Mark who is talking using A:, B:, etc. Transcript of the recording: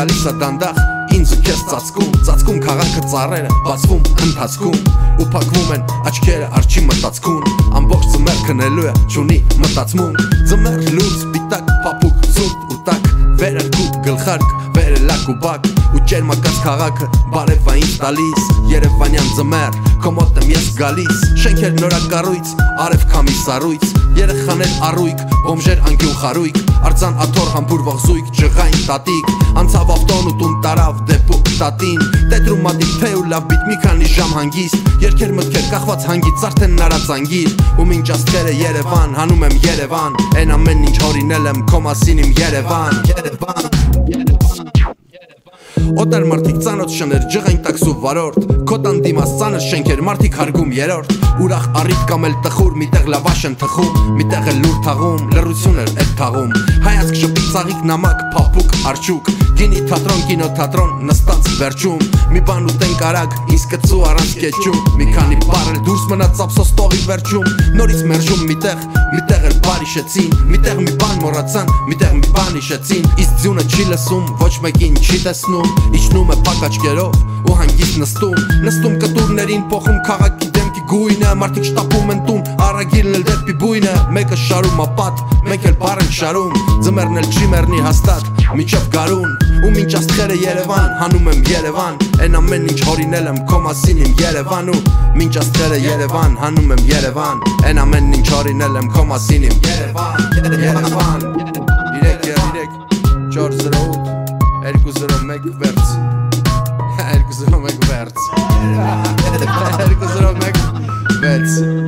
A: դուրսը դանդաղ ինձ քեզ ծածկում ծածկում քաղաքը ծառերը բացվում ընթացքում ու փակվում են աչքերը արջի մտածքուն ամբողջ ծմեր քնելու է ճունի մտածմունք ծմեր լույս սպիտակ փափուկ սուրտ ու տակ վերերկու գլխարկ վերելակ ու բակ ու ճերմակած քաղաքը բարևային տալիս Երևանյան ձմեր քո մոտ եմ ես գալիս շենքեր նորակառույց արև քամի սառույց երեխաներ առույգ բոմժեր անկյուն խարույկ արձան աթոր համբուրվող զույգ ջղային տատիկ անցավ ավտոն ու տուն տարավ դեպուկ տատին տետրում մատի թե ու լավ բիտ մի քանի ժամ հանգիստ երկեր մտքեր կախված հանգից արդեն նարած անգիր ու մինչ աստղերը Երևան հանում եմ Երևան այն ամեն ինչ հորինել եմ քո մասին իմ Երևան Երևան Օտար մարդիկ ծանոթ շներ ջղային տաքսու վարորդ Քոտան դիմաց ծանր շենքեր մարդիկ հարգում երորդ Ուրախ առիթ կամ էլ տխուր միտեղ լավաշ են թխում Միտեղ էլ լուր թաղում լրություն էր այդ թաղում Հայացք շփի ծաղիկ նամակ փափուկ արջուկ Գինի թատրոն կինոթատրոն նստած վերջում Մի բան ուտենք արագ ինձ կծու առանց կեչում Մի քանի բառ էլ դուրս մնաց ափսոս տողի վերջում Նորից մերժում միտեղ միտեղ էլ բարի շեցին Միտեղ մի բան մոռացան միտեղ մի բան հիշեցին Իսկ ձյունը չի լսում ոչ մեկին չի տեսնում Իջնում է փակ աչքերով ու հանգիստ նստում Նստում կտուրներին փոխում քաղաքի դեմքի գույնը Մարդիկ շտապում են տուն արագիլն էլ դեպի բույնը Մեկը շարում ապատ, մեկ էլ բար են շարում Ձմերն էլ չի մեռնի հաստատ, միջև գարուն Ու մինչ աստղերը Երևան, հանում եմ Երևան Այն ամեն ինչ հորինել եմ քո մասին իմ Երևան Ու մինչ աստղերը Երևան, հանում եմ Երևան Այն ամեն ինչ հորինել եմ քո մասին իմ Երևան Երևան 3 3 408 201 վերց 201 վերց 201 վերց